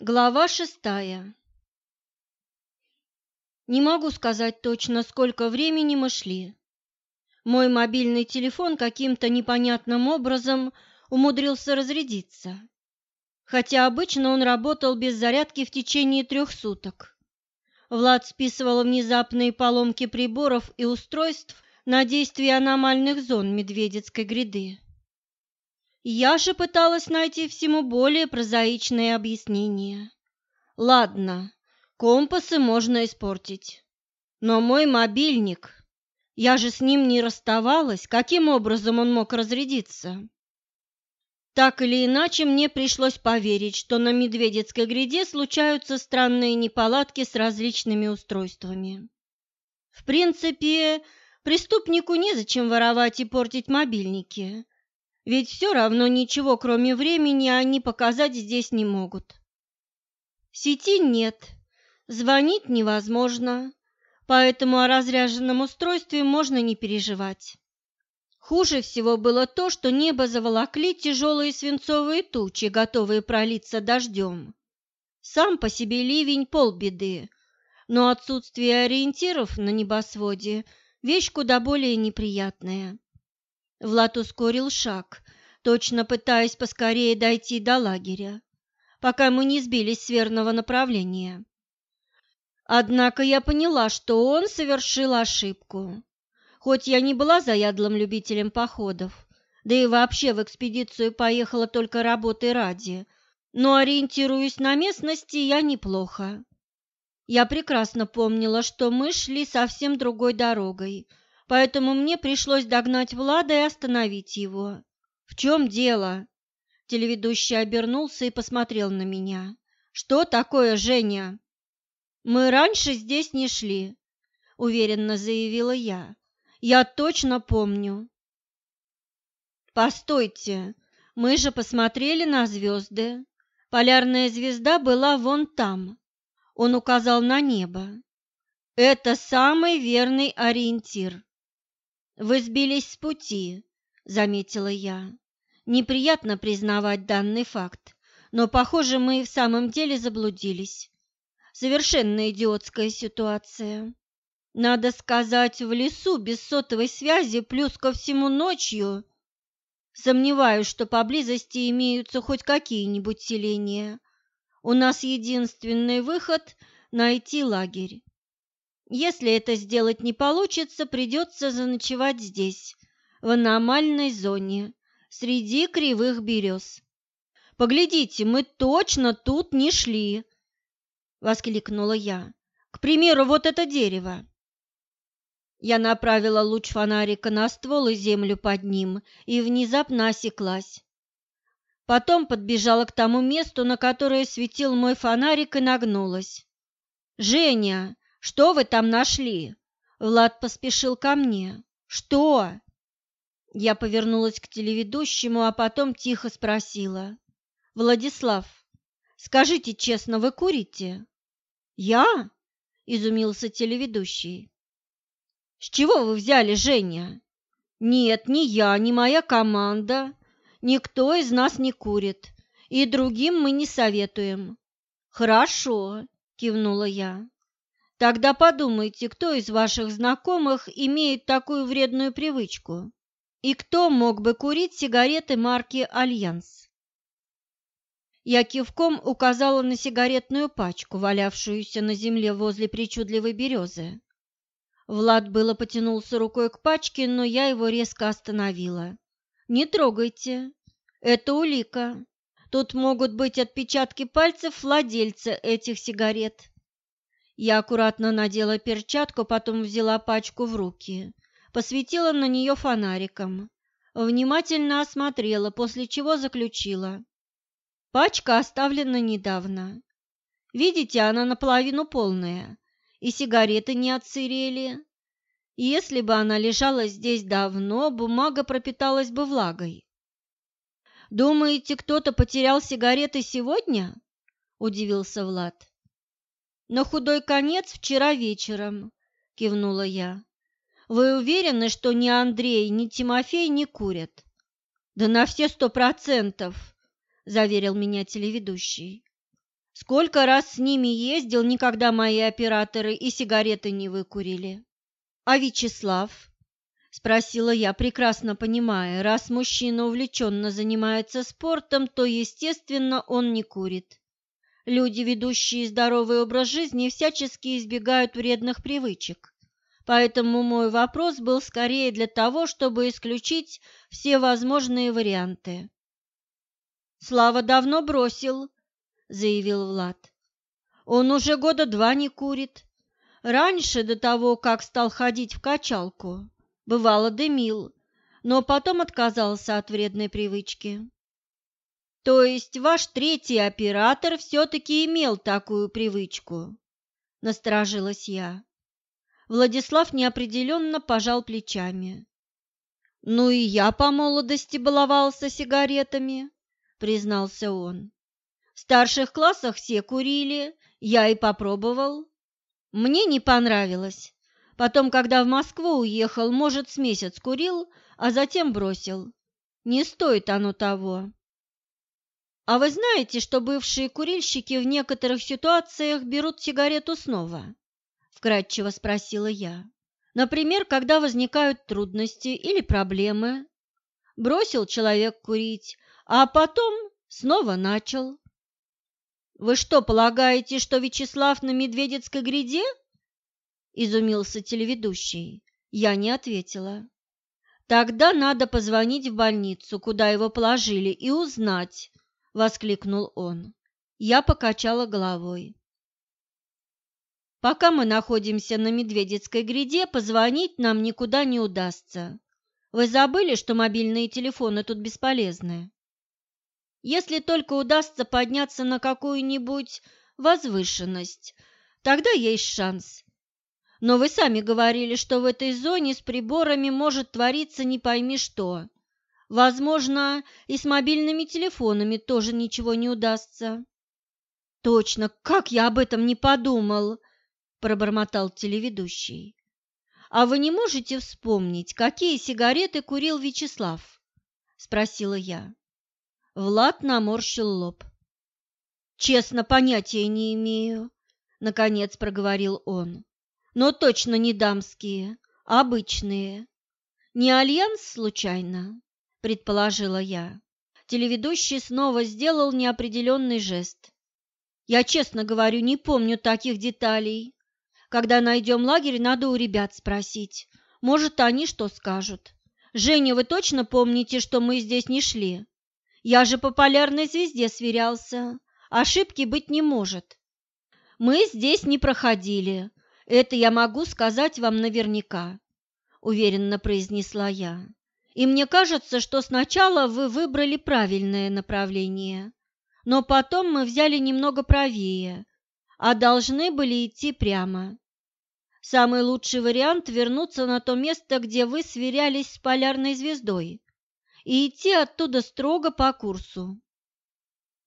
Глава шестая Не могу сказать точно, сколько времени мы шли. Мой мобильный телефон каким-то непонятным образом умудрился разрядиться, хотя обычно он работал без зарядки в течение трех суток. Влад списывал внезапные поломки приборов и устройств на действие аномальных зон Медведецкой гряды. Я же пыталась найти всему более прозаичное объяснение. Ладно, компасы можно испортить. Но мой мобильник, я же с ним не расставалась, каким образом он мог разрядиться? Так или иначе, мне пришлось поверить, что на Медведецкой гряде случаются странные неполадки с различными устройствами. В принципе, преступнику незачем воровать и портить мобильники – ведь все равно ничего, кроме времени, они показать здесь не могут. Сети нет, звонить невозможно, поэтому о разряженном устройстве можно не переживать. Хуже всего было то, что небо заволокли тяжелые свинцовые тучи, готовые пролиться дождем. Сам по себе ливень – полбеды, но отсутствие ориентиров на небосводе – вещь куда более неприятная. Влад ускорил шаг, точно пытаясь поскорее дойти до лагеря, пока мы не сбились с верного направления. Однако я поняла, что он совершил ошибку. Хоть я не была заядлым любителем походов, да и вообще в экспедицию поехала только работы ради, но ориентируясь на местности я неплохо. Я прекрасно помнила, что мы шли совсем другой дорогой, поэтому мне пришлось догнать Влада и остановить его. «В чем дело?» Телеведущий обернулся и посмотрел на меня. «Что такое, Женя?» «Мы раньше здесь не шли», — уверенно заявила я. «Я точно помню». «Постойте, мы же посмотрели на звезды. Полярная звезда была вон там». Он указал на небо. «Это самый верный ориентир. «Вы сбились с пути», — заметила я. «Неприятно признавать данный факт, но, похоже, мы и в самом деле заблудились. Совершенно идиотская ситуация. Надо сказать, в лесу без сотовой связи, плюс ко всему ночью. Сомневаюсь, что поблизости имеются хоть какие-нибудь селения. У нас единственный выход — найти лагерь. Если это сделать не получится, придется заночевать здесь, в аномальной зоне, среди кривых берез. «Поглядите, мы точно тут не шли!» — воскликнула я. «К примеру, вот это дерево!» Я направила луч фонарика на ствол и землю под ним и внезапно осеклась. Потом подбежала к тому месту, на которое светил мой фонарик, и нагнулась. «Женя!» Что вы там нашли? Влад поспешил ко мне. Что? Я повернулась к телеведущему, а потом тихо спросила. Владислав, скажите честно, вы курите? Я? Изумился телеведущий. С чего вы взяли, Женя? Нет, ни я, ни моя команда. Никто из нас не курит, и другим мы не советуем. Хорошо, кивнула я. Тогда подумайте, кто из ваших знакомых имеет такую вредную привычку и кто мог бы курить сигареты марки «Альянс». Я кивком указала на сигаретную пачку, валявшуюся на земле возле причудливой березы. Влад было потянулся рукой к пачке, но я его резко остановила. «Не трогайте. Это улика. Тут могут быть отпечатки пальцев владельца этих сигарет. Я аккуратно надела перчатку, потом взяла пачку в руки, посветила на нее фонариком, внимательно осмотрела, после чего заключила. Пачка оставлена недавно. Видите, она наполовину полная, и сигареты не отсырели. Если бы она лежала здесь давно, бумага пропиталась бы влагой. «Думаете, кто-то потерял сигареты сегодня?» – удивился Влад. На худой конец вчера вечером, кивнула я. Вы уверены, что ни Андрей, ни Тимофей не курят? Да на все сто процентов, заверил меня телеведущий. Сколько раз с ними ездил, никогда мои операторы и сигареты не выкурили. А Вячеслав? Спросила я, прекрасно понимая, раз мужчина увлеченно занимается спортом, то, естественно, он не курит. Люди, ведущие здоровый образ жизни, всячески избегают вредных привычек. Поэтому мой вопрос был скорее для того, чтобы исключить все возможные варианты. «Слава давно бросил», — заявил Влад. «Он уже года два не курит. Раньше, до того, как стал ходить в качалку, бывало дымил, но потом отказался от вредной привычки. То есть ваш третий оператор все-таки имел такую привычку? Насторожилась я. Владислав неопределенно пожал плечами. Ну и я по молодости баловался сигаретами, признался он. В старших классах все курили, я и попробовал. Мне не понравилось. Потом, когда в Москву уехал, может, с месяц курил, а затем бросил. Не стоит оно того. А вы знаете, что бывшие курильщики в некоторых ситуациях берут сигарету снова? Вкратчиво спросила я. Например, когда возникают трудности или проблемы. Бросил человек курить, а потом снова начал. Вы что, полагаете, что Вячеслав на Медведецкой гряде? изумился телеведущий. Я не ответила. Тогда надо позвонить в больницу, куда его положили, и узнать, воскликнул он. Я покачала головой. Пока мы находимся на Медведецкой гряде, позвонить нам никуда не удастся. Вы забыли, что мобильные телефоны тут бесполезны? Если только удастся подняться на какую-нибудь возвышенность, тогда есть шанс. Но вы сами говорили, что в этой зоне с приборами может твориться не пойми что. Возможно, и с мобильными телефонами тоже ничего не удастся. Точно, как я об этом не подумал, пробормотал телеведущий. А вы не можете вспомнить, какие сигареты курил Вячеслав? спросила я. Влад наморщил лоб. «Честно, понятия не имею», — наконец проговорил он. «Но точно не дамские, обычные. Не альянс, случайно?» — предположила я. Телеведущий снова сделал неопределенный жест. «Я честно говорю, не помню таких деталей. Когда найдем лагерь, надо у ребят спросить. Может, они что скажут. Женя, вы точно помните, что мы здесь не шли?» Я же по полярной звезде сверялся. Ошибки быть не может. Мы здесь не проходили. Это я могу сказать вам наверняка, уверенно произнесла я. И мне кажется, что сначала вы выбрали правильное направление, но потом мы взяли немного правее, а должны были идти прямо. Самый лучший вариант вернуться на то место, где вы сверялись с полярной звездой и идти оттуда строго по курсу.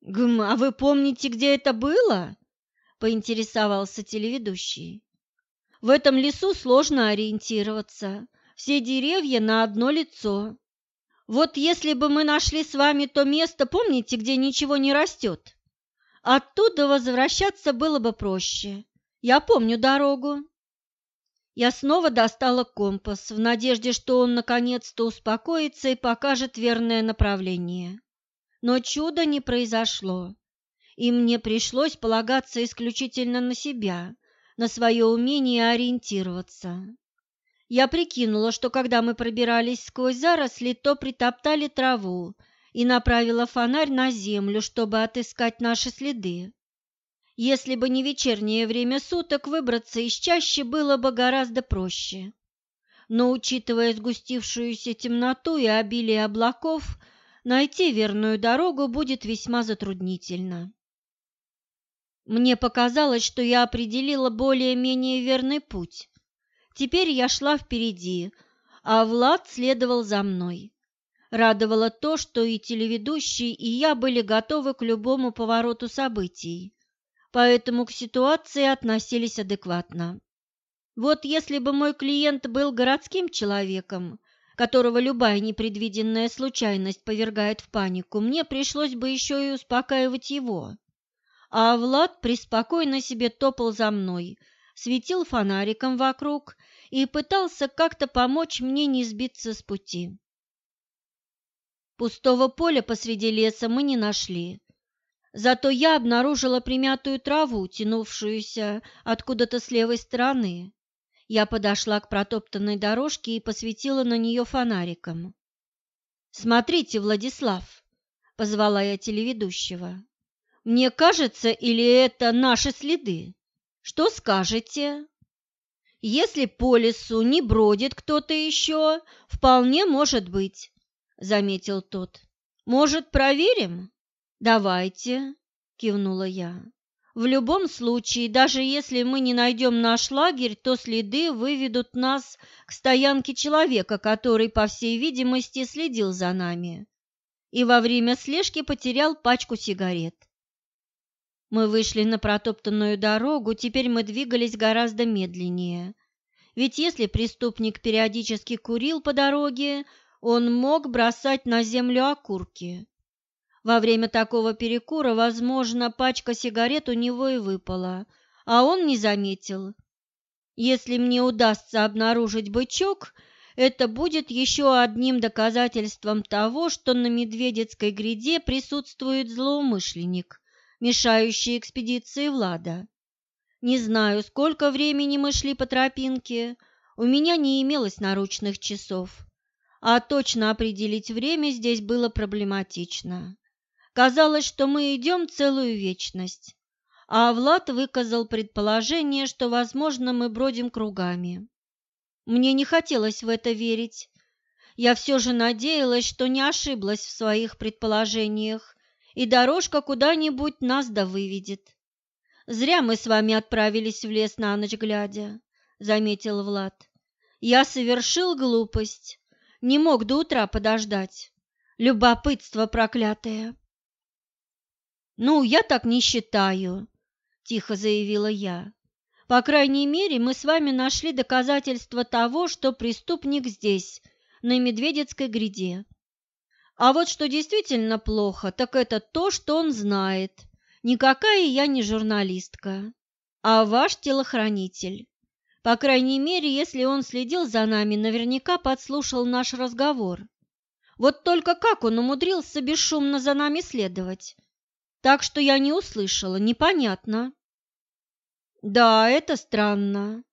«Гм, а вы помните, где это было?» – поинтересовался телеведущий. «В этом лесу сложно ориентироваться. Все деревья на одно лицо. Вот если бы мы нашли с вами то место, помните, где ничего не растет? Оттуда возвращаться было бы проще. Я помню дорогу». Я снова достала компас в надежде, что он наконец-то успокоится и покажет верное направление. Но чуда не произошло, и мне пришлось полагаться исключительно на себя, на свое умение ориентироваться. Я прикинула, что когда мы пробирались сквозь заросли, то притоптали траву и направила фонарь на землю, чтобы отыскать наши следы. Если бы не вечернее время суток, выбраться из чащи было бы гораздо проще. Но, учитывая сгустившуюся темноту и обилие облаков, найти верную дорогу будет весьма затруднительно. Мне показалось, что я определила более-менее верный путь. Теперь я шла впереди, а Влад следовал за мной. Радовало то, что и телеведущий, и я были готовы к любому повороту событий поэтому к ситуации относились адекватно. Вот если бы мой клиент был городским человеком, которого любая непредвиденная случайность повергает в панику, мне пришлось бы еще и успокаивать его. а Влад преспокойно себе топал за мной, светил фонариком вокруг и пытался как-то помочь мне не сбиться с пути. Пустого поля посреди леса мы не нашли. Зато я обнаружила примятую траву, тянувшуюся откуда-то с левой стороны. Я подошла к протоптанной дорожке и посветила на нее фонариком. «Смотрите, Владислав!» — позвала я телеведущего. «Мне кажется, или это наши следы? Что скажете?» «Если по лесу не бродит кто-то еще, вполне может быть заметил тот. Может, проверим? Давайте, кивнула я. В любом случае, даже если мы не найдем наш лагерь, то следы выведут нас к стоянке человека, который, по всей видимости, следил за нами и во время слежки потерял пачку сигарет. Мы вышли на протоптанную дорогу, теперь мы двигались гораздо медленнее. Ведь если преступник периодически курил по дороге, он мог бросать на землю окурки. Во время такого перекура, возможно, пачка сигарет у него и выпала, а он не заметил. Если мне удастся обнаружить бычок, это будет еще одним доказательством того, что на Медведецкой гряде присутствует злоумышленник, мешающий экспедиции Влада. Не знаю, сколько времени мы шли по тропинке, у меня не имелось наручных часов а точно определить время здесь было проблематично. Казалось, что мы идем целую вечность, а Влад выказал предположение, что, возможно, мы бродим кругами. Мне не хотелось в это верить. Я все же надеялась, что не ошиблась в своих предположениях, и дорожка куда-нибудь нас да выведет. «Зря мы с вами отправились в лес на ночь глядя», — заметил Влад. «Я совершил глупость, не мог до утра подождать. Любопытство проклятое. «Ну, я так не считаю», – тихо заявила я. «По крайней мере, мы с вами нашли доказательства того, что преступник здесь, на Медведецкой гряде. А вот что действительно плохо, так это то, что он знает. Никакая я не журналистка, а ваш телохранитель. По крайней мере, если он следил за нами, наверняка подслушал наш разговор. Вот только как он умудрился бесшумно за нами следовать? Так что я не услышала, непонятно. Да, это странно,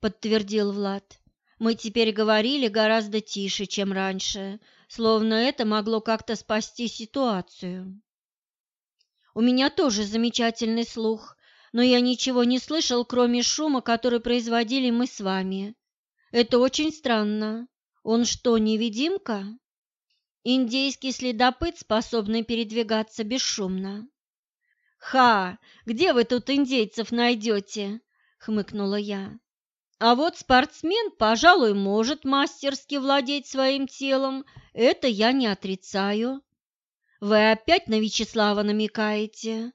подтвердил Влад. Мы теперь говорили гораздо тише, чем раньше, словно это могло как-то спасти ситуацию. У меня тоже замечательный слух, но я ничего не слышал, кроме шума, который производили мы с вами. Это очень странно. Он что, невидимка? Индейский следопыт, способный передвигаться бесшумно. «Ха! Где вы тут индейцев найдете?» — хмыкнула я. «А вот спортсмен, пожалуй, может мастерски владеть своим телом, это я не отрицаю». «Вы опять на Вячеслава намекаете?»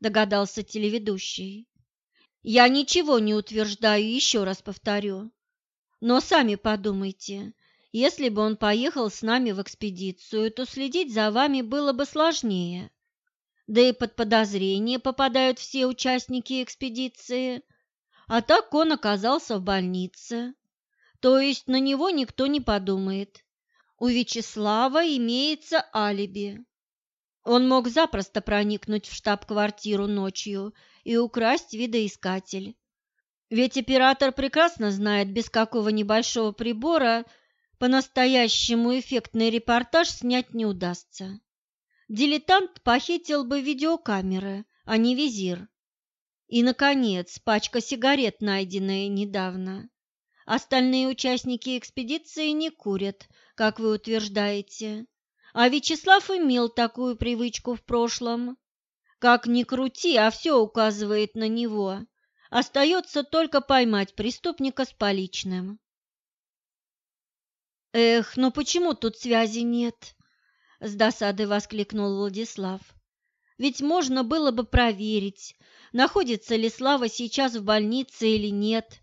догадался телеведущий. Я ничего не утверждаю, еще раз повторю. Но сами подумайте, если бы он поехал с нами в экспедицию, то следить за вами было бы сложнее. Да и под подозрение попадают все участники экспедиции. А так он оказался в больнице. То есть на него никто не подумает. У Вячеслава имеется алиби. Он мог запросто проникнуть в штаб-квартиру ночью и украсть видоискатель. Ведь оператор прекрасно знает, без какого небольшого прибора по-настоящему эффектный репортаж снять не удастся. Дилетант похитил бы видеокамеры, а не визир. И, наконец, пачка сигарет, найденная недавно. Остальные участники экспедиции не курят, как вы утверждаете. А Вячеслав имел такую привычку в прошлом. Как ни крути, а все указывает на него. Остается только поймать преступника с поличным. «Эх, ну почему тут связи нет?» – с досадой воскликнул Владислав. «Ведь можно было бы проверить, находится ли Слава сейчас в больнице или нет.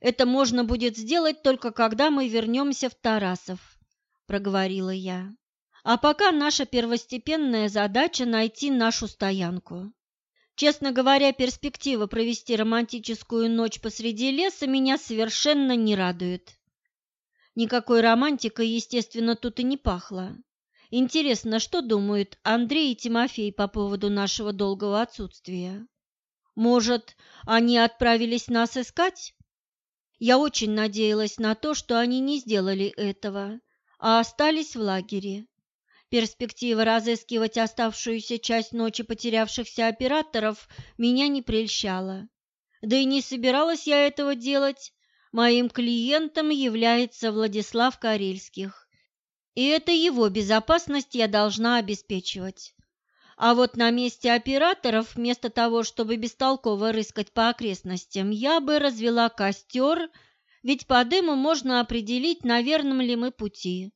Это можно будет сделать только когда мы вернемся в Тарасов», – проговорила я. А пока наша первостепенная задача – найти нашу стоянку. Честно говоря, перспектива провести романтическую ночь посреди леса меня совершенно не радует. Никакой романтикой, естественно, тут и не пахло. Интересно, что думают Андрей и Тимофей по поводу нашего долгого отсутствия? Может, они отправились нас искать? Я очень надеялась на то, что они не сделали этого, а остались в лагере. Перспектива разыскивать оставшуюся часть ночи потерявшихся операторов меня не прельщала. Да и не собиралась я этого делать. Моим клиентом является Владислав Карельских. И это его безопасность я должна обеспечивать. А вот на месте операторов, вместо того, чтобы бестолково рыскать по окрестностям, я бы развела костер, ведь по дыму можно определить, на верном ли мы пути.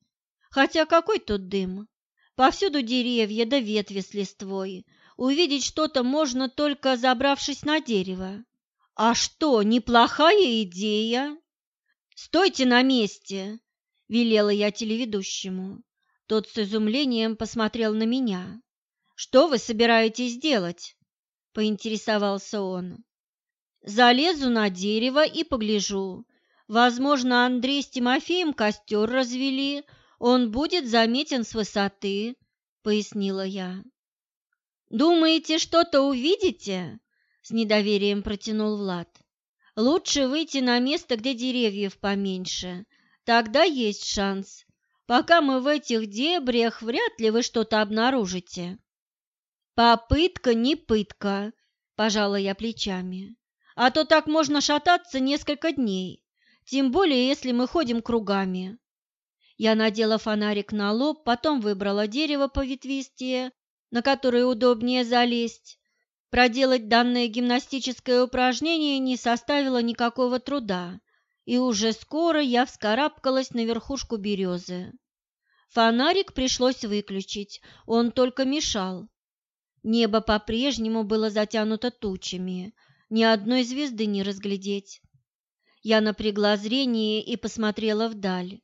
Хотя какой тут дым? Повсюду деревья да ветви с листвой. Увидеть что-то можно только забравшись на дерево. А что, неплохая идея? Стойте на месте, велела я телеведущему. Тот с изумлением посмотрел на меня. Что вы собираетесь делать? поинтересовался он. Залезу на дерево и погляжу. Возможно, Андрей с Тимофеем костер развели, он будет заметен с высоты», — пояснила я. «Думаете, что-то увидите?» — с недоверием протянул Влад. «Лучше выйти на место, где деревьев поменьше. Тогда есть шанс. Пока мы в этих дебрях, вряд ли вы что-то обнаружите». «Попытка не пытка», – пожала я плечами. «А то так можно шататься несколько дней, тем более если мы ходим кругами. Я надела фонарик на лоб, потом выбрала дерево поветвистее, на которое удобнее залезть. Проделать данное гимнастическое упражнение не составило никакого труда, и уже скоро я вскарабкалась на верхушку березы. Фонарик пришлось выключить, он только мешал. Небо по-прежнему было затянуто тучами, ни одной звезды не разглядеть. Я напрягла зрение и посмотрела вдаль.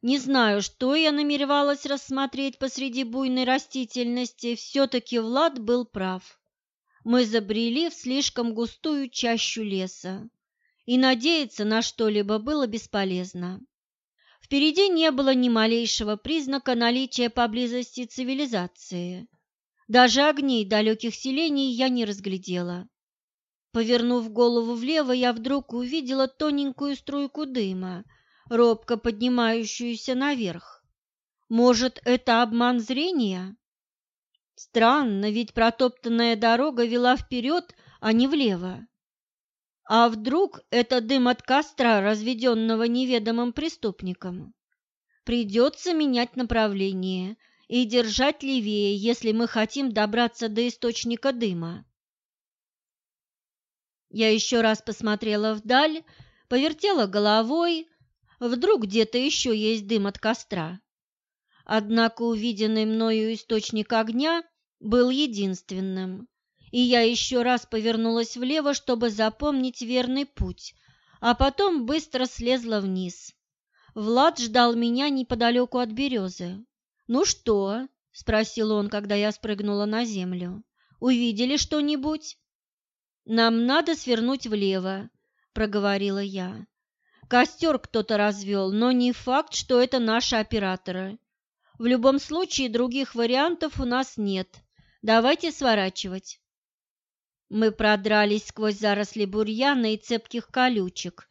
Не знаю, что я намеревалась рассмотреть посреди буйной растительности, все-таки Влад был прав. Мы забрели в слишком густую чащу леса, и надеяться на что-либо было бесполезно. Впереди не было ни малейшего признака наличия поблизости цивилизации. Даже огней далеких селений я не разглядела. Повернув голову влево, я вдруг увидела тоненькую струйку дыма – робко поднимающуюся наверх. Может, это обман зрения? Странно, ведь протоптанная дорога вела вперед, а не влево. А вдруг это дым от костра, разведенного неведомым преступником? Придется менять направление и держать левее, если мы хотим добраться до источника дыма. Я еще раз посмотрела вдаль, повертела головой, Вдруг где-то еще есть дым от костра. Однако увиденный мною источник огня был единственным, и я еще раз повернулась влево, чтобы запомнить верный путь, а потом быстро слезла вниз. Влад ждал меня неподалеку от березы. «Ну что?» – спросил он, когда я спрыгнула на землю. «Увидели что-нибудь?» «Нам надо свернуть влево», – проговорила я. Костер кто-то развел, но не факт, что это наши операторы. В любом случае других вариантов у нас нет. Давайте сворачивать. Мы продрались сквозь заросли бурьяна и цепких колючек,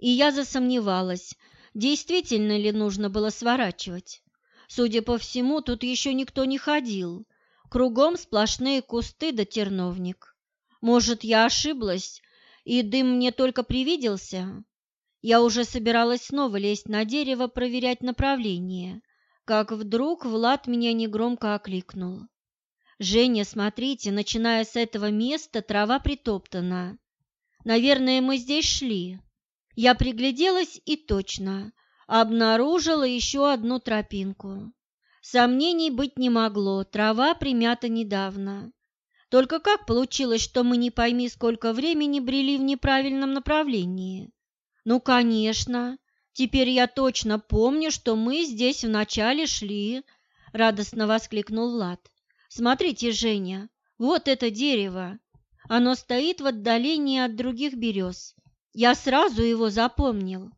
и я засомневалась, действительно ли нужно было сворачивать. Судя по всему, тут еще никто не ходил. Кругом сплошные кусты да терновник. Может, я ошиблась, и дым мне только привиделся? Я уже собиралась снова лезть на дерево, проверять направление, как вдруг Влад меня негромко окликнул. «Женя, смотрите, начиная с этого места трава притоптана. Наверное, мы здесь шли». Я пригляделась и точно обнаружила еще одну тропинку. Сомнений быть не могло, трава примята недавно. Только как получилось, что мы не пойми сколько времени брели в неправильном направлении? «Ну, конечно. Теперь я точно помню, что мы здесь вначале шли», – радостно воскликнул Влад. «Смотрите, Женя, вот это дерево. Оно стоит в отдалении от других берез. Я сразу его запомнил.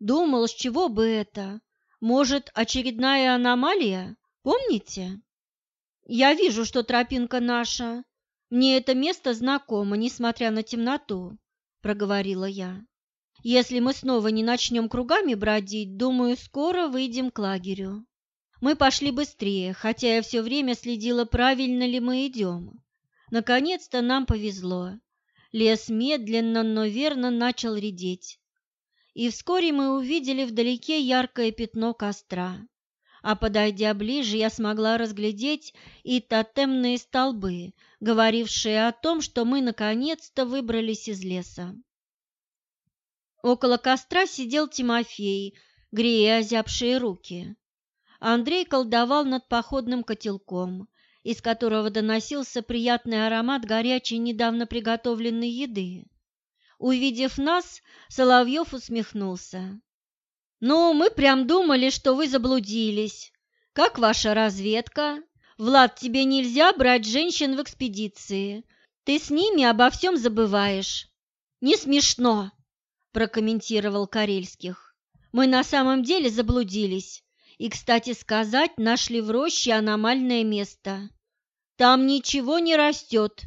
Думал, с чего бы это? Может, очередная аномалия? Помните? Я вижу, что тропинка наша. Мне это место знакомо, несмотря на темноту, проговорила я. Если мы снова не начнем кругами бродить, думаю, скоро выйдем к лагерю. Мы пошли быстрее, хотя я все время следила, правильно ли мы идем. Наконец-то нам повезло. Лес медленно, но верно начал редеть. И вскоре мы увидели вдалеке яркое пятно костра. А подойдя ближе, я смогла разглядеть и тотемные столбы, говорившие о том, что мы наконец-то выбрались из леса. Около костра сидел Тимофей, грея озябшие руки. Андрей колдовал над походным котелком, из которого доносился приятный аромат горячей недавно приготовленной еды. Увидев нас, Соловьев усмехнулся. «Ну, мы прям думали, что вы заблудились. Как ваша разведка? Влад, тебе нельзя брать женщин в экспедиции. Ты с ними обо всем забываешь». «Не смешно», – прокомментировал Карельских. «Мы на самом деле заблудились. И, кстати сказать, нашли в роще аномальное место. Там ничего не растет,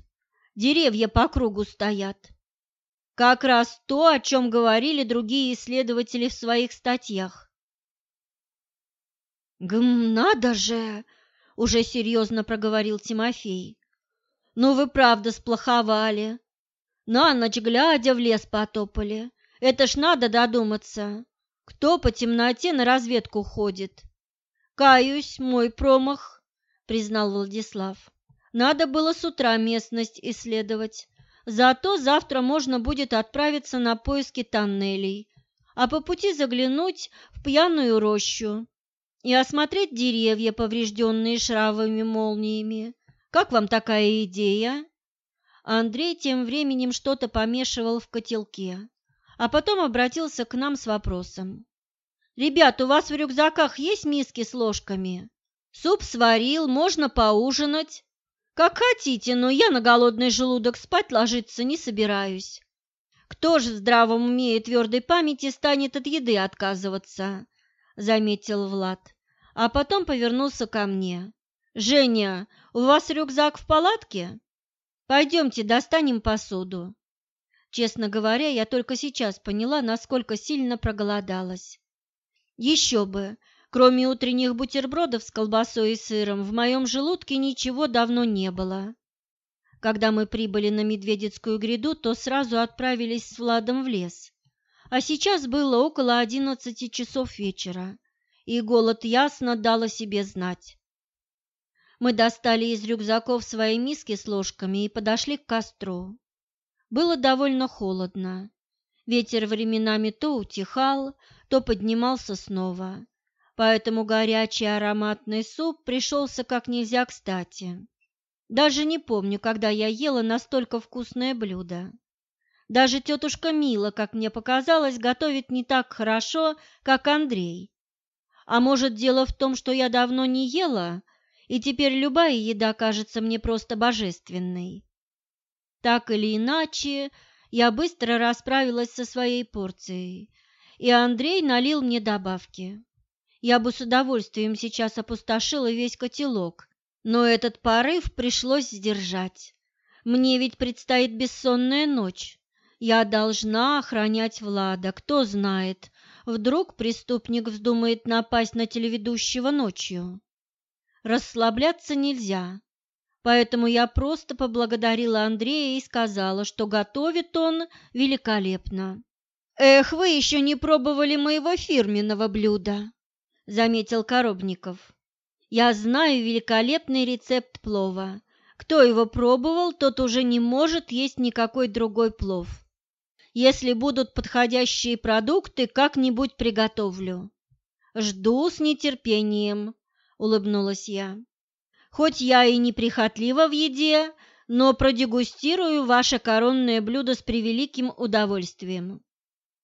деревья по кругу стоят. Как раз то, о чем говорили другие исследователи в своих статьях. «Гм, надо же!» – уже серьезно проговорил Тимофей. «Ну вы правда сплоховали. На ночь глядя в лес потопали. Это ж надо додуматься. Кто по темноте на разведку ходит? Каюсь, мой промах, признал Владислав. Надо было с утра местность исследовать. Зато завтра можно будет отправиться на поиски тоннелей, а по пути заглянуть в пьяную рощу и осмотреть деревья, поврежденные шравами молниями. Как вам такая идея? Андрей тем временем что-то помешивал в котелке а потом обратился к нам с вопросом. «Ребят, у вас в рюкзаках есть миски с ложками? Суп сварил, можно поужинать. Как хотите, но я на голодный желудок спать ложиться не собираюсь. Кто же в здравом уме и твердой памяти станет от еды отказываться?» – заметил Влад, а потом повернулся ко мне. «Женя, у вас рюкзак в палатке? Пойдемте достанем посуду. Честно говоря, я только сейчас поняла, насколько сильно проголодалась. Еще бы! Кроме утренних бутербродов с колбасой и сыром, в моем желудке ничего давно не было. Когда мы прибыли на Медведицкую гряду, то сразу отправились с Владом в лес. А сейчас было около одиннадцати часов вечера, и голод ясно дал о себе знать. Мы достали из рюкзаков свои миски с ложками и подошли к костру. Было довольно холодно. Ветер временами то утихал, то поднимался снова, поэтому горячий ароматный суп пришелся как нельзя кстати. Даже не помню, когда я ела настолько вкусное блюдо. Даже тетушка Мила, как мне показалось, готовит не так хорошо, как Андрей. А может, дело в том, что я давно не ела, и теперь любая еда кажется мне просто божественной. Так или иначе, я быстро расправилась со своей порцией, и Андрей налил мне добавки. Я бы с удовольствием сейчас опустошила весь котелок, но этот порыв пришлось сдержать. Мне ведь предстоит бессонная ночь. Я должна охранять Влада, кто знает, вдруг преступник вздумает напасть на телеведущего ночью. Расслабляться нельзя, Поэтому я просто поблагодарила Андрея и сказала, что готовит он великолепно. «Эх, вы еще не пробовали моего фирменного блюда», – заметил Коробников. «Я знаю великолепный рецепт плова. Кто его пробовал, тот уже не может есть никакой другой плов. Если будут подходящие продукты, как-нибудь приготовлю». «Жду с нетерпением», – улыбнулась я. Хоть я и не прихотлива в еде, но продегустирую ваше коронное блюдо с превеликим удовольствием.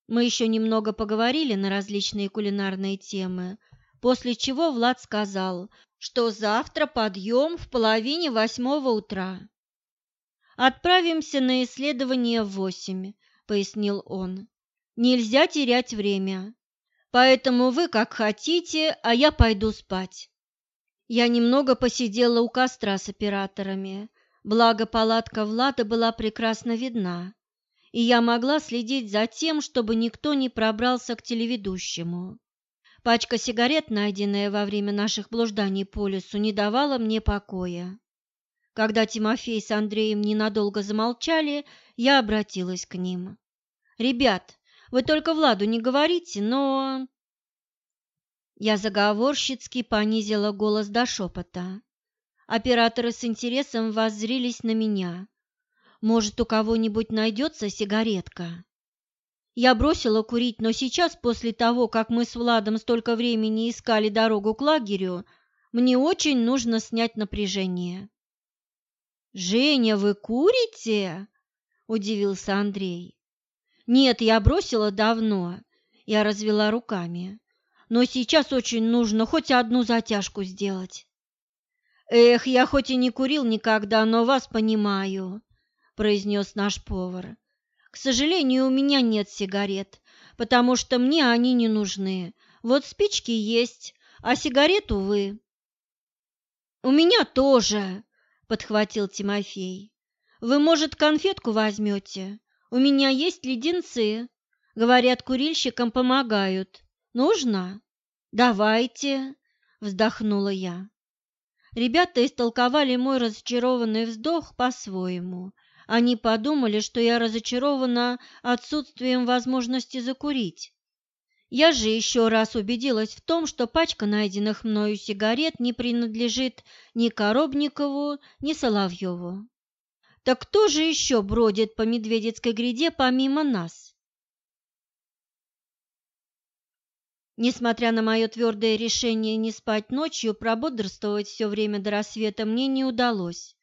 Мы еще немного поговорили на различные кулинарные темы, после чего Влад сказал, что завтра подъем в половине восьмого утра. «Отправимся на исследование в восемь», — пояснил он. «Нельзя терять время. Поэтому вы как хотите, а я пойду спать». Я немного посидела у костра с операторами, благо палатка Влада была прекрасно видна, и я могла следить за тем, чтобы никто не пробрался к телеведущему. Пачка сигарет, найденная во время наших блужданий по лесу, не давала мне покоя. Когда Тимофей с Андреем ненадолго замолчали, я обратилась к ним. «Ребят, вы только Владу не говорите, но...» Я заговорщицки понизила голос до шепота. Операторы с интересом воззрились на меня. «Может, у кого-нибудь найдется сигаретка?» Я бросила курить, но сейчас, после того, как мы с Владом столько времени искали дорогу к лагерю, мне очень нужно снять напряжение. «Женя, вы курите?» – удивился Андрей. «Нет, я бросила давно», – я развела руками. «Но сейчас очень нужно хоть одну затяжку сделать». «Эх, я хоть и не курил никогда, но вас понимаю», – произнес наш повар. «К сожалению, у меня нет сигарет, потому что мне они не нужны. Вот спички есть, а сигарет, увы». «У меня тоже», подхватил Тимофей. Вы, может, конфетку возьмете? У меня есть леденцы. Говорят, курильщикам помогают. Нужно? Давайте, вздохнула я. Ребята истолковали мой разочарованный вздох по-своему. Они подумали, что я разочарована отсутствием возможности закурить. Я же еще раз убедилась в том, что пачка найденных мною сигарет не принадлежит ни Коробникову, ни Соловьеву. Так кто же еще бродит по Медведецкой гряде помимо нас? Несмотря на мое твердое решение не спать ночью, прободрствовать все время до рассвета мне не удалось.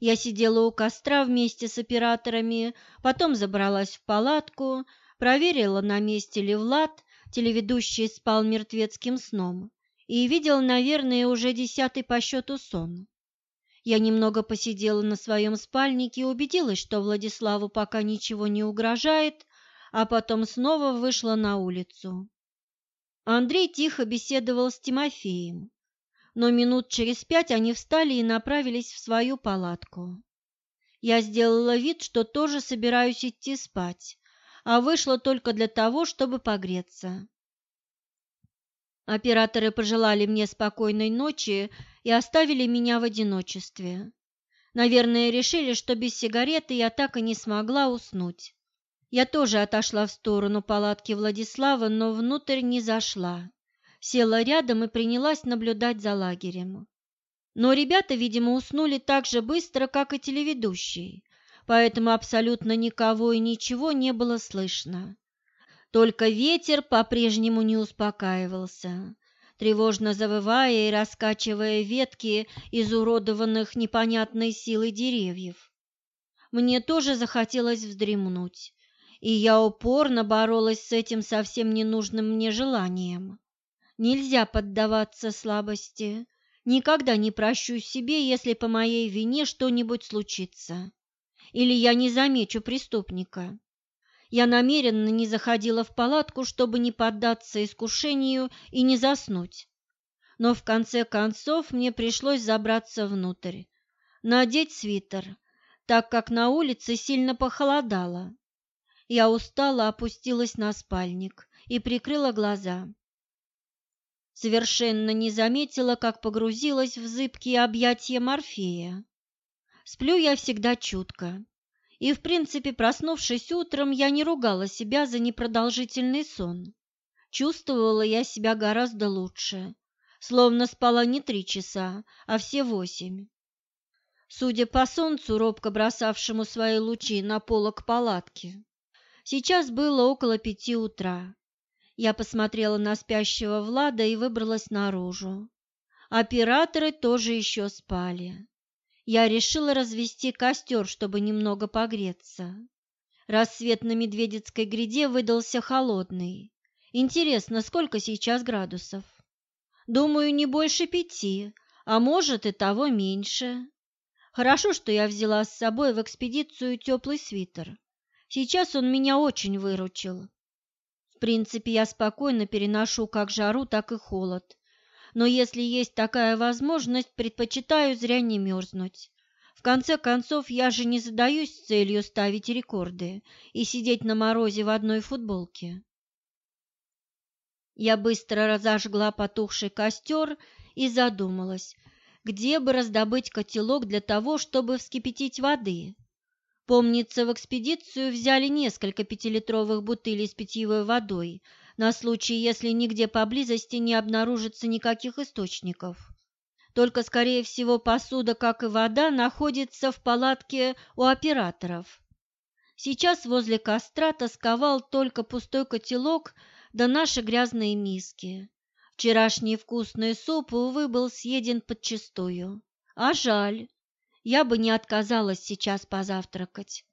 Я сидела у костра вместе с операторами, потом забралась в палатку, проверила, на месте ли Влад, телеведущий спал мертвецким сном и видел, наверное, уже десятый по счету сон. Я немного посидела на своем спальнике и убедилась, что Владиславу пока ничего не угрожает, а потом снова вышла на улицу. Андрей тихо беседовал с Тимофеем, но минут через пять они встали и направились в свою палатку. Я сделала вид, что тоже собираюсь идти спать, а вышла только для того, чтобы погреться. Операторы пожелали мне спокойной ночи и оставили меня в одиночестве. Наверное, решили, что без сигареты я так и не смогла уснуть. Я тоже отошла в сторону палатки Владислава, но внутрь не зашла. Села рядом и принялась наблюдать за лагерем. Но ребята, видимо, уснули так же быстро, как и телеведущий, поэтому абсолютно никого и ничего не было слышно. Только ветер по-прежнему не успокаивался, тревожно завывая и раскачивая ветки изуродованных непонятной силой деревьев. Мне тоже захотелось вздремнуть, и я упорно боролась с этим совсем ненужным мне желанием. Нельзя поддаваться слабости. Никогда не прощу себе, если по моей вине что-нибудь случится или я не замечу преступника. Я намеренно не заходила в палатку, чтобы не поддаться искушению и не заснуть. Но в конце концов мне пришлось забраться внутрь, надеть свитер, так как на улице сильно похолодало. Я устала, опустилась на спальник и прикрыла глаза. Совершенно не заметила, как погрузилась в зыбкие объятия Морфея. Сплю я всегда чутко. И, в принципе, проснувшись утром, я не ругала себя за непродолжительный сон. Чувствовала я себя гораздо лучше, словно спала не три часа, а все восемь. Судя по солнцу, робко бросавшему свои лучи на полок палатки, сейчас было около пяти утра. Я посмотрела на спящего Влада и выбралась наружу. Операторы тоже еще спали я решила развести костер, чтобы немного погреться. Рассвет на Медведецкой гряде выдался холодный. Интересно, сколько сейчас градусов? Думаю, не больше пяти, а может и того меньше. Хорошо, что я взяла с собой в экспедицию теплый свитер. Сейчас он меня очень выручил. В принципе, я спокойно переношу как жару, так и холод. Но если есть такая возможность, предпочитаю зря не мерзнуть. В конце концов, я же не задаюсь целью ставить рекорды и сидеть на морозе в одной футболке. Я быстро разожгла потухший костер и задумалась, где бы раздобыть котелок для того, чтобы вскипятить воды. Помнится, в экспедицию взяли несколько пятилитровых бутылей с питьевой водой на случай, если нигде поблизости не обнаружится никаких источников. Только, скорее всего, посуда, как и вода, находится в палатке у операторов. Сейчас возле костра тосковал только пустой котелок да наши грязные миски. Вчерашний вкусный суп, увы, был съеден подчистую. А жаль, я бы не отказалась сейчас позавтракать.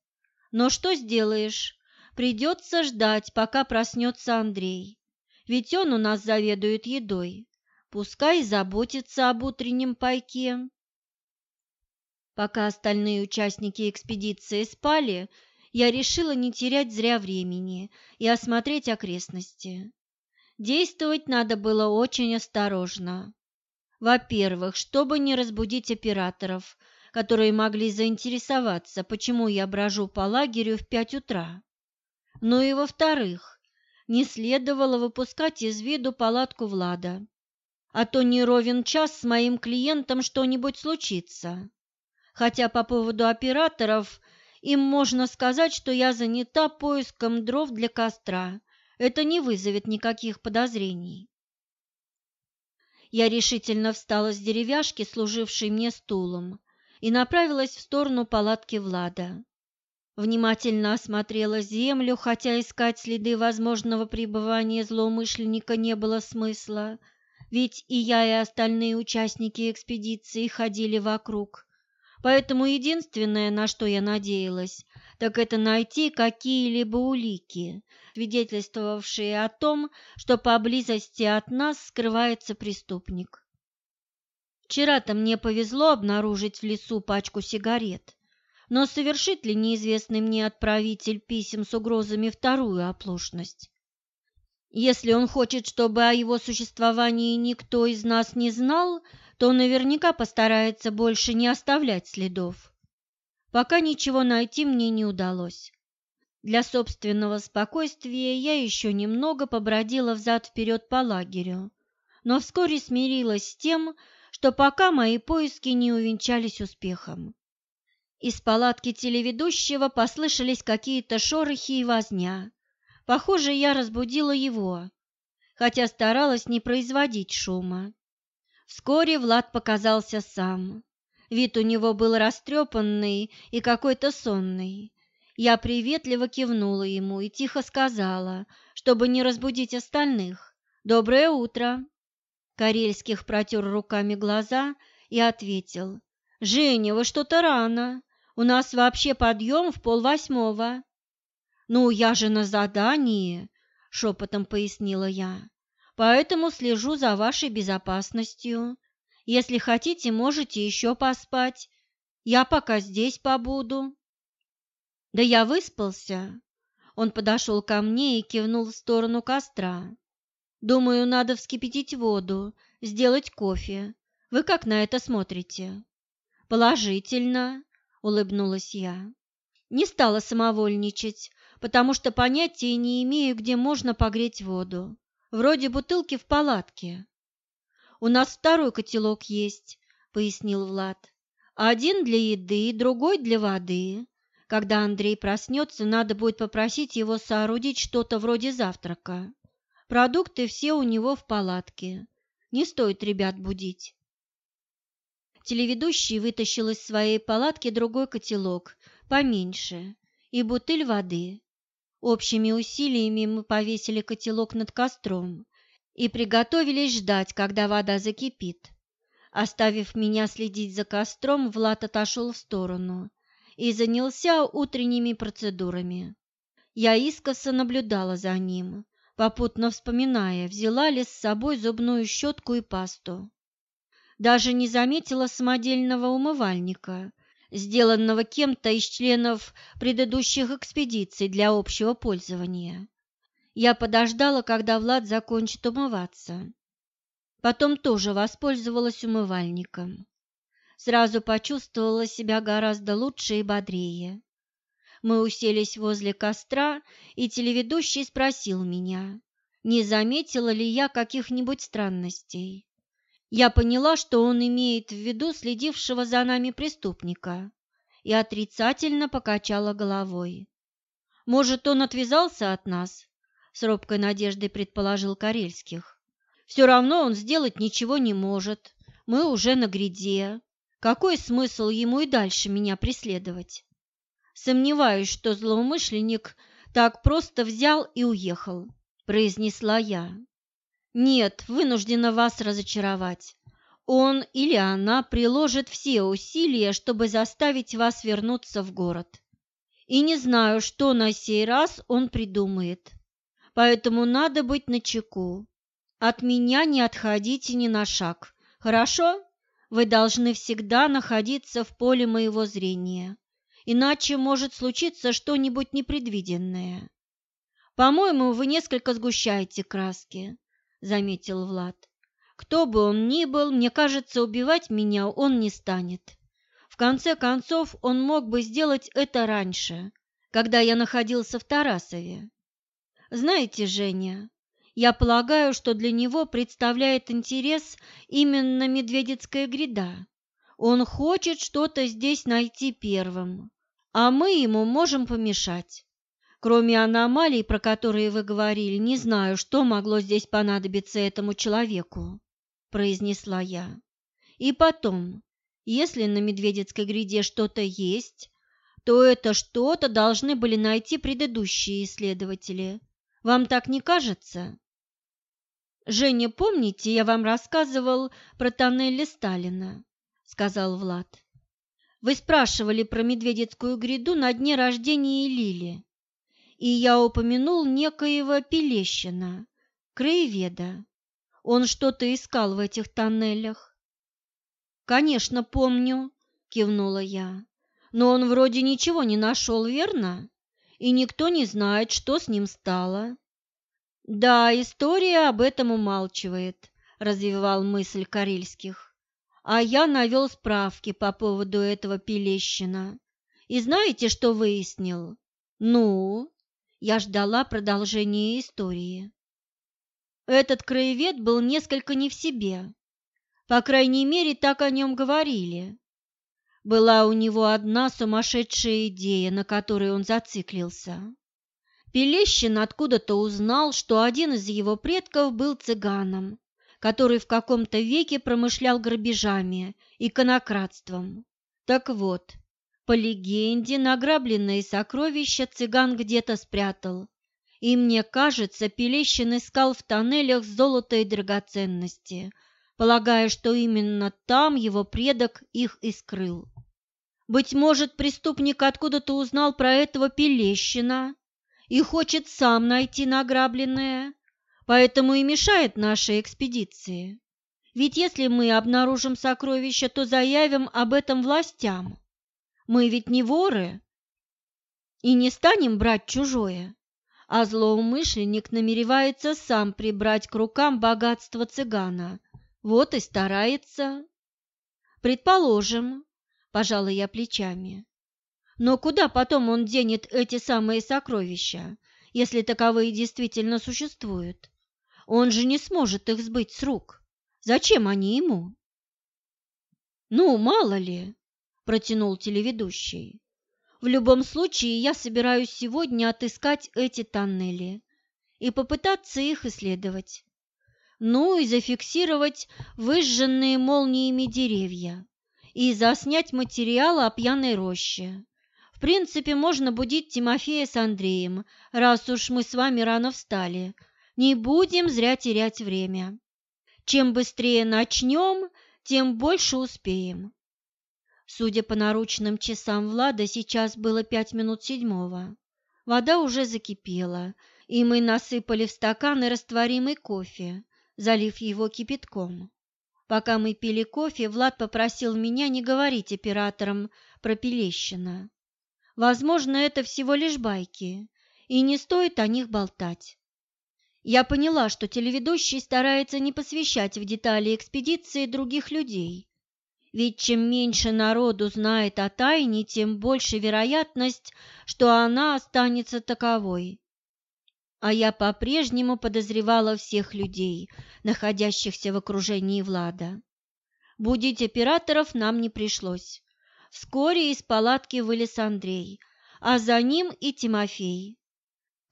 Но что сделаешь, придется ждать, пока проснется Андрей. Ведь он у нас заведует едой пускай заботится об утреннем пайке. Пока остальные участники экспедиции спали, я решила не терять зря времени и осмотреть окрестности. Действовать надо было очень осторожно. Во-первых, чтобы не разбудить операторов, которые могли заинтересоваться, почему я брожу по лагерю в пять утра. Ну и во-вторых, не следовало выпускать из виду палатку Влада а то не ровен час с моим клиентом что-нибудь случится. Хотя по поводу операторов им можно сказать, что я занята поиском дров для костра. Это не вызовет никаких подозрений. Я решительно встала с деревяшки, служившей мне стулом, и направилась в сторону палатки Влада. Внимательно осмотрела землю, хотя искать следы возможного пребывания злоумышленника не было смысла – ведь и я, и остальные участники экспедиции ходили вокруг. Поэтому единственное, на что я надеялась, так это найти какие-либо улики, свидетельствовавшие о том, что поблизости от нас скрывается преступник. Вчера-то мне повезло обнаружить в лесу пачку сигарет, но совершит ли неизвестный мне отправитель писем с угрозами вторую оплошность? Если он хочет, чтобы о его существовании никто из нас не знал, то наверняка постарается больше не оставлять следов. Пока ничего найти мне не удалось. Для собственного спокойствия я еще немного побродила взад-вперед по лагерю, но вскоре смирилась с тем, что пока мои поиски не увенчались успехом. Из палатки телеведущего послышались какие-то шорохи и возня. Похоже, я разбудила его, хотя старалась не производить шума. Вскоре Влад показался сам. Вид у него был растрепанный и какой-то сонный. Я приветливо кивнула ему и тихо сказала, чтобы не разбудить остальных. «Доброе утро!» Карельских протер руками глаза и ответил. «Женя, вы что-то рано. У нас вообще подъем в полвосьмого». «Ну, я же на задании», — шепотом пояснила я, «поэтому слежу за вашей безопасностью. Если хотите, можете еще поспать. Я пока здесь побуду». «Да я выспался». Он подошел ко мне и кивнул в сторону костра. «Думаю, надо вскипятить воду, сделать кофе. Вы как на это смотрите?» «Положительно», — улыбнулась я. Не стала самовольничать, потому что понятия не имею, где можно погреть воду. Вроде бутылки в палатке. У нас второй котелок есть, пояснил Влад. Один для еды, другой для воды. Когда Андрей проснется, надо будет попросить его соорудить что-то вроде завтрака. Продукты все у него в палатке. Не стоит ребят будить. Телеведущий вытащил из своей палатки другой котелок, поменьше, и бутыль воды. Общими усилиями мы повесили котелок над костром и приготовились ждать, когда вода закипит. Оставив меня следить за костром, Влад отошел в сторону и занялся утренними процедурами. Я искоса наблюдала за ним, попутно вспоминая, взяла ли с собой зубную щетку и пасту. Даже не заметила самодельного умывальника, сделанного кем-то из членов предыдущих экспедиций для общего пользования. Я подождала, когда Влад закончит умываться. Потом тоже воспользовалась умывальником. Сразу почувствовала себя гораздо лучше и бодрее. Мы уселись возле костра, и телеведущий спросил меня, не заметила ли я каких-нибудь странностей. Я поняла, что он имеет в виду следившего за нами преступника, и отрицательно покачала головой. «Может, он отвязался от нас?» – с робкой надеждой предположил Карельских. «Все равно он сделать ничего не может. Мы уже на гряде. Какой смысл ему и дальше меня преследовать?» Сомневаюсь, что злоумышленник так просто взял и уехал, произнесла я. Нет, вынуждена вас разочаровать. Он или она приложит все усилия, чтобы заставить вас вернуться в город. И не знаю, что на сей раз он придумает. Поэтому надо быть начеку. От меня не отходите ни на шаг. Хорошо? Вы должны всегда находиться в поле моего зрения. Иначе может случиться что-нибудь непредвиденное. По-моему, вы несколько сгущаете краски заметил Влад. Кто бы он ни был, мне кажется, убивать меня он не станет. В конце концов, он мог бы сделать это раньше, когда я находился в Тарасове. Знаете, Женя, я полагаю, что для него представляет интерес именно Медведецкая гряда. Он хочет что-то здесь найти первым, а мы ему можем помешать. Кроме аномалий, про которые вы говорили, не знаю, что могло здесь понадобиться этому человеку, произнесла я. И потом, если на Медведецкой гряде что-то есть, то это что-то должны были найти предыдущие исследователи. Вам так не кажется? Женя, помните, я вам рассказывал про тоннели Сталина, сказал Влад. Вы спрашивали про Медведецкую гряду на дне рождения Лили и я упомянул некоего Пелещина, краеведа. Он что-то искал в этих тоннелях. «Конечно, помню», — кивнула я. «Но он вроде ничего не нашел, верно? И никто не знает, что с ним стало». «Да, история об этом умалчивает», — развивал мысль Карельских. «А я навел справки по поводу этого Пелещина. И знаете, что выяснил?» «Ну?» Я ждала продолжения истории. Этот краевед был несколько не в себе. По крайней мере, так о нем говорили. Была у него одна сумасшедшая идея, на которой он зациклился. Пелещин откуда-то узнал, что один из его предков был цыганом, который в каком-то веке промышлял грабежами и конократством. Так вот, по легенде, награбленные сокровища цыган где-то спрятал. И мне кажется, Пелещин искал в тоннелях золото и драгоценности, полагая, что именно там его предок их и скрыл. Быть может, преступник откуда-то узнал про этого Пелещина и хочет сам найти награбленное, поэтому и мешает нашей экспедиции. Ведь если мы обнаружим сокровища, то заявим об этом властям. Мы ведь не воры и не станем брать чужое, а злоумышленник намеревается сам прибрать к рукам богатство цыгана. Вот и старается. Предположим, пожала я плечами. Но куда потом он денет эти самые сокровища, если таковые действительно существуют? Он же не сможет их сбыть с рук. Зачем они ему? Ну, мало ли, протянул телеведущий. В любом случае, я собираюсь сегодня отыскать эти тоннели и попытаться их исследовать. Ну и зафиксировать выжженные молниями деревья и заснять материал о пьяной роще. В принципе, можно будить Тимофея с Андреем, раз уж мы с вами рано встали. Не будем зря терять время. Чем быстрее начнем, тем больше успеем. Судя по наручным часам Влада, сейчас было пять минут седьмого. Вода уже закипела, и мы насыпали в стаканы растворимый кофе, залив его кипятком. Пока мы пили кофе, Влад попросил меня не говорить операторам про Пелещина. Возможно, это всего лишь байки, и не стоит о них болтать. Я поняла, что телеведущий старается не посвящать в детали экспедиции других людей, ведь чем меньше народу знает о тайне, тем больше вероятность, что она останется таковой. А я по-прежнему подозревала всех людей, находящихся в окружении Влада. Будить операторов нам не пришлось. Вскоре из палатки вылез Андрей, а за ним и Тимофей.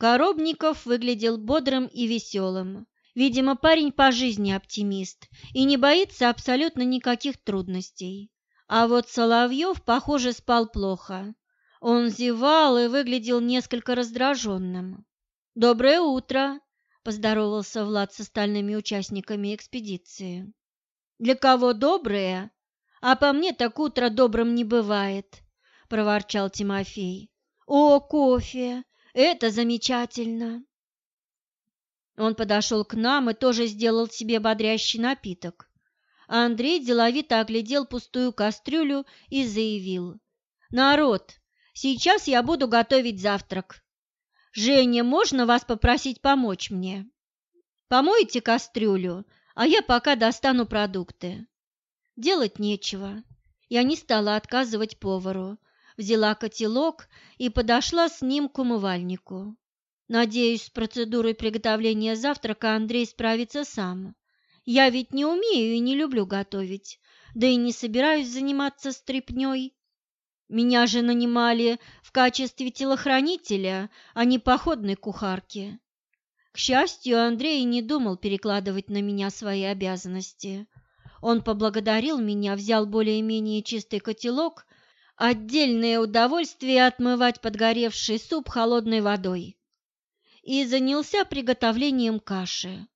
Коробников выглядел бодрым и веселым. Видимо, парень по жизни оптимист и не боится абсолютно никаких трудностей. А вот Соловьев, похоже, спал плохо. Он зевал и выглядел несколько раздраженным. «Доброе утро!» – поздоровался Влад с остальными участниками экспедиции. «Для кого доброе? А по мне так утро добрым не бывает!» – проворчал Тимофей. «О, кофе! Это замечательно!» Он подошел к нам и тоже сделал себе бодрящий напиток. А Андрей деловито оглядел пустую кастрюлю и заявил. «Народ, сейчас я буду готовить завтрак. Женя, можно вас попросить помочь мне? Помойте кастрюлю, а я пока достану продукты». Делать нечего. Я не стала отказывать повару, взяла котелок и подошла с ним к умывальнику. Надеюсь, с процедурой приготовления завтрака Андрей справится сам. Я ведь не умею и не люблю готовить, да и не собираюсь заниматься стряпнёй. Меня же нанимали в качестве телохранителя, а не походной кухарки. К счастью, Андрей не думал перекладывать на меня свои обязанности. Он поблагодарил меня, взял более-менее чистый котелок, отдельное удовольствие отмывать подгоревший суп холодной водой и занялся приготовлением каши.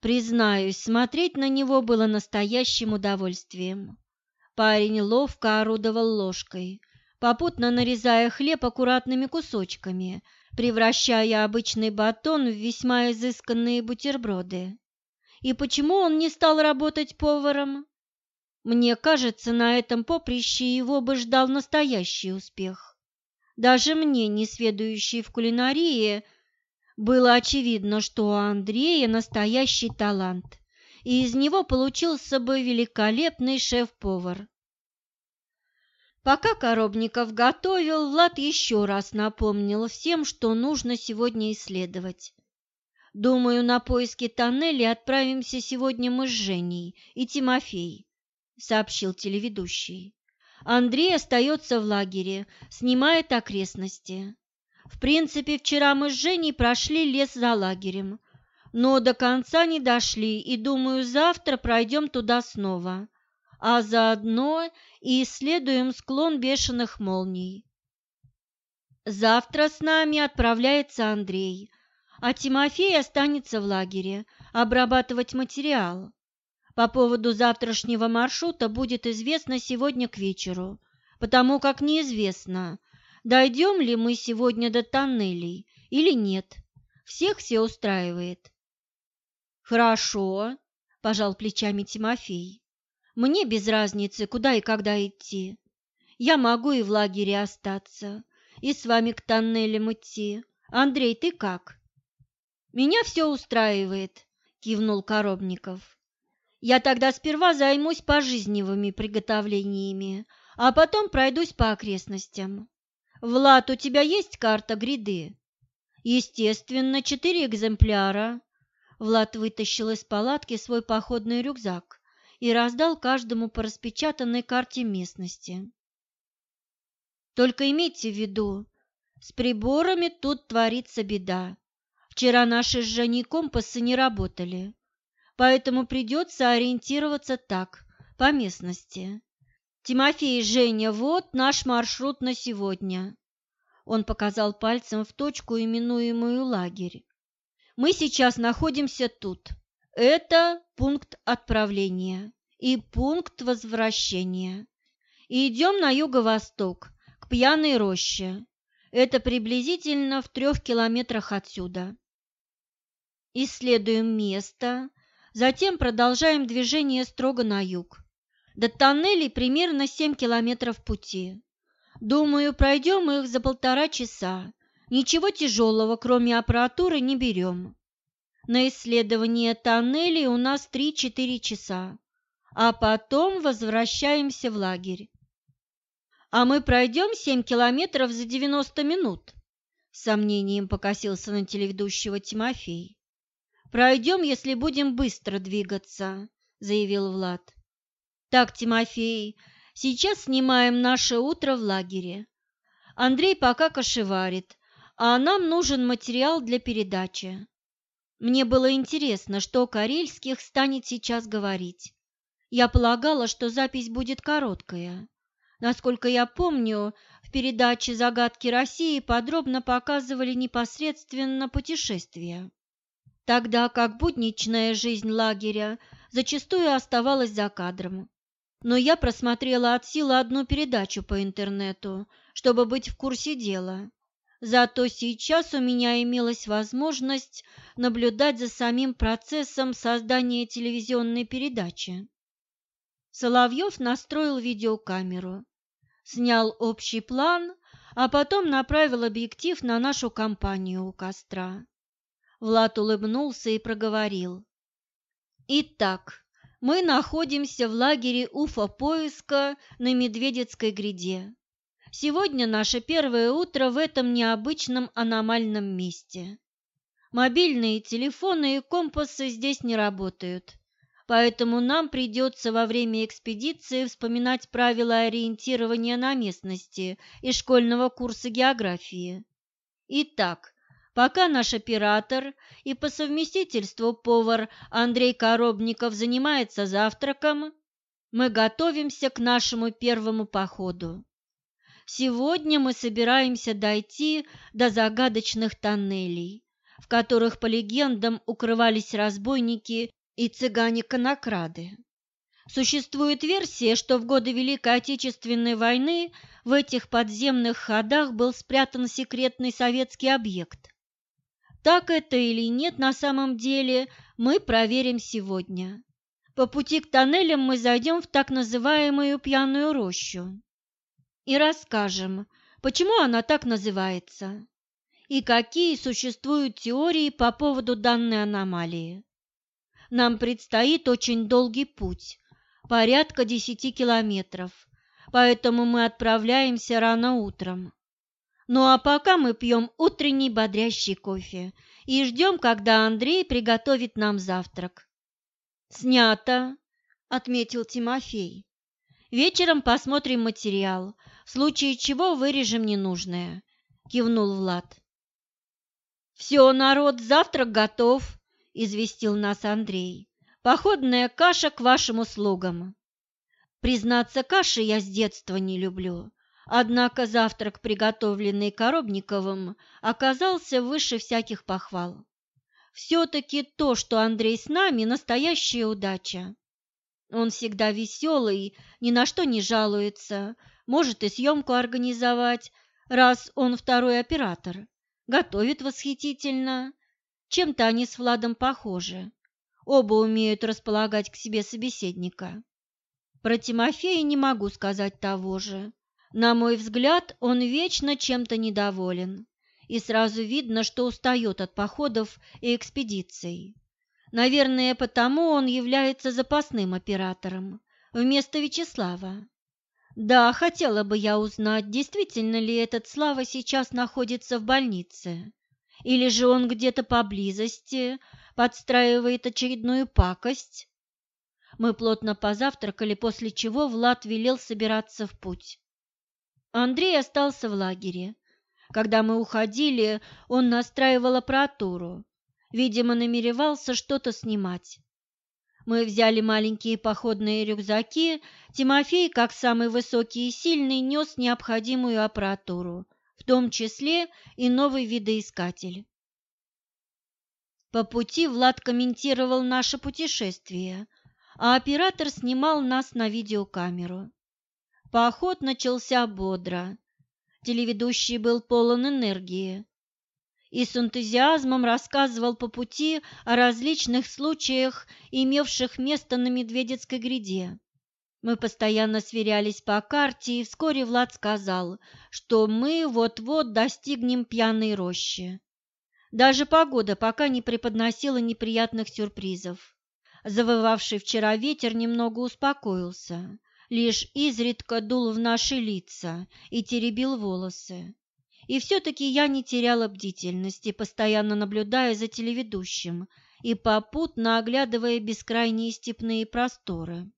Признаюсь, смотреть на него было настоящим удовольствием. Парень ловко орудовал ложкой, попутно нарезая хлеб аккуратными кусочками, превращая обычный батон в весьма изысканные бутерброды. И почему он не стал работать поваром? Мне кажется, на этом поприще его бы ждал настоящий успех. Даже мне, не сведущей в кулинарии, было очевидно, что у Андрея настоящий талант, и из него получился бы великолепный шеф-повар. Пока Коробников готовил, Влад еще раз напомнил всем, что нужно сегодня исследовать. «Думаю, на поиски тоннелей отправимся сегодня мы с Женей и Тимофей», — сообщил телеведущий. «Андрей остается в лагере, снимает окрестности. В принципе, вчера мы с Женей прошли лес за лагерем, но до конца не дошли и, думаю, завтра пройдем туда снова, а заодно и исследуем склон бешеных молний. Завтра с нами отправляется Андрей, а Тимофей останется в лагере обрабатывать материал. По поводу завтрашнего маршрута будет известно сегодня к вечеру, потому как неизвестно, дойдем ли мы сегодня до тоннелей или нет. Всех все устраивает. Хорошо, пожал плечами Тимофей. Мне без разницы, куда и когда идти. Я могу и в лагере остаться, и с вами к тоннелям идти. Андрей, ты как? Меня все устраивает, кивнул Коробников. Я тогда сперва займусь пожизневыми приготовлениями, а потом пройдусь по окрестностям. «Влад, у тебя есть карта гряды?» «Естественно, четыре экземпляра». Влад вытащил из палатки свой походный рюкзак и раздал каждому по распечатанной карте местности. «Только имейте в виду, с приборами тут творится беда. Вчера наши с Женей компасы не работали, поэтому придется ориентироваться так, по местности. «Тимофей, Женя, вот наш маршрут на сегодня». Он показал пальцем в точку, именуемую лагерь. «Мы сейчас находимся тут. Это пункт отправления и пункт возвращения. И идем на юго-восток, к Пьяной роще. Это приблизительно в трех километрах отсюда. Исследуем место, Затем продолжаем движение строго на юг. До тоннелей примерно 7 километров пути. Думаю, пройдем их за полтора часа. Ничего тяжелого, кроме аппаратуры, не берем. На исследование тоннелей у нас 3-4 часа, а потом возвращаемся в лагерь. А мы пройдем 7 километров за 90 минут, сомнением покосился на телеведущего Тимофей. Пройдем, если будем быстро двигаться, заявил Влад. Так, Тимофей, сейчас снимаем наше утро в лагере. Андрей пока кошеварит, а нам нужен материал для передачи. Мне было интересно, что Карельских станет сейчас говорить. Я полагала, что запись будет короткая. Насколько я помню, в передаче «Загадки России» подробно показывали непосредственно путешествия тогда как будничная жизнь лагеря зачастую оставалась за кадром. Но я просмотрела от силы одну передачу по интернету, чтобы быть в курсе дела. Зато сейчас у меня имелась возможность наблюдать за самим процессом создания телевизионной передачи. Соловьев настроил видеокамеру, снял общий план, а потом направил объектив на нашу компанию у костра. Влад улыбнулся и проговорил. «Итак, мы находимся в лагере Уфа-поиска на Медведецкой гряде. Сегодня наше первое утро в этом необычном аномальном месте. Мобильные телефоны и компасы здесь не работают, поэтому нам придется во время экспедиции вспоминать правила ориентирования на местности из школьного курса географии. Итак, Пока наш оператор и по совместительству повар Андрей Коробников занимается завтраком, мы готовимся к нашему первому походу. Сегодня мы собираемся дойти до загадочных тоннелей, в которых, по легендам, укрывались разбойники и цыгане-конокрады. Существует версия, что в годы Великой Отечественной войны в этих подземных ходах был спрятан секретный советский объект – так это или нет на самом деле, мы проверим сегодня. По пути к тоннелям мы зайдем в так называемую пьяную рощу и расскажем, почему она так называется и какие существуют теории по поводу данной аномалии. Нам предстоит очень долгий путь, порядка десяти километров, поэтому мы отправляемся рано утром. Ну а пока мы пьем утренний бодрящий кофе и ждем, когда Андрей приготовит нам завтрак. «Снято», — отметил Тимофей. «Вечером посмотрим материал, в случае чего вырежем ненужное», — кивнул Влад. «Все, народ, завтрак готов», — известил нас Андрей. «Походная каша к вашим услугам». Признаться, каши я с детства не люблю. Однако завтрак, приготовленный Коробниковым, оказался выше всяких похвал. Все-таки то, что Андрей с нами, настоящая удача. Он всегда веселый, ни на что не жалуется, может и съемку организовать, раз он второй оператор. Готовит восхитительно. Чем-то они с Владом похожи. Оба умеют располагать к себе собеседника. Про Тимофея не могу сказать того же. На мой взгляд, он вечно чем-то недоволен, и сразу видно, что устает от походов и экспедиций. Наверное, потому он является запасным оператором вместо Вячеслава. Да, хотела бы я узнать, действительно ли этот Слава сейчас находится в больнице, или же он где-то поблизости подстраивает очередную пакость. Мы плотно позавтракали, после чего Влад велел собираться в путь. Андрей остался в лагере. Когда мы уходили, он настраивал аппаратуру. Видимо, намеревался что-то снимать. Мы взяли маленькие походные рюкзаки. Тимофей, как самый высокий и сильный, нес необходимую аппаратуру, в том числе и новый видоискатель. По пути Влад комментировал наше путешествие, а оператор снимал нас на видеокамеру. Поход начался бодро. Телеведущий был полон энергии. и с энтузиазмом рассказывал по пути о различных случаях, имевших место на Медведецкой гряде. Мы постоянно сверялись по карте, и вскоре Влад сказал, что мы вот-вот достигнем пьяной рощи. Даже погода пока не преподносила неприятных сюрпризов. Завывавший вчера ветер немного успокоился, лишь изредка дул в наши лица и теребил волосы. И все-таки я не теряла бдительности, постоянно наблюдая за телеведущим и попутно оглядывая бескрайние степные просторы.